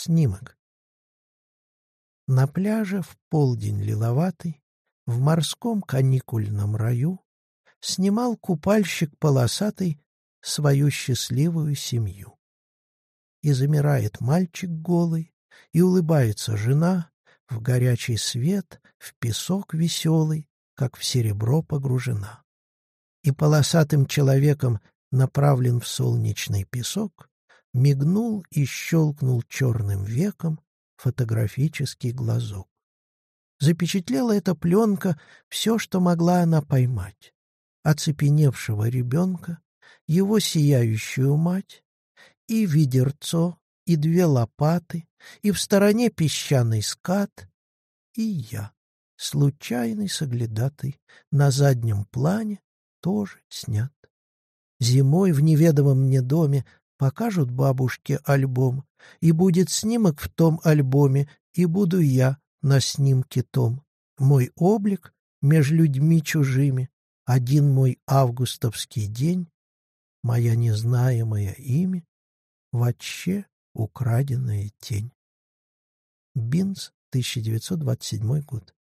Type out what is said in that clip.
Снимок. На пляже в полдень лиловатый, в морском каникульном раю, снимал купальщик полосатый свою счастливую семью. И замирает мальчик голый, и улыбается жена, в горячий свет, в песок веселый, как в серебро погружена. И полосатым человеком направлен в солнечный песок, мигнул и щелкнул черным веком фотографический глазок. Запечатлела эта пленка все, что могла она поймать. Оцепеневшего ребенка, его сияющую мать, и ведерцо, и две лопаты, и в стороне песчаный скат, и я, случайный соглядатый, на заднем плане тоже снят. Зимой в неведомом мне доме покажут бабушке альбом, и будет снимок в том альбоме, и буду я на снимке том. Мой облик меж людьми чужими, один мой августовский день, моя незнаемое имя, вообще украденная тень. Бинс, 1927 год.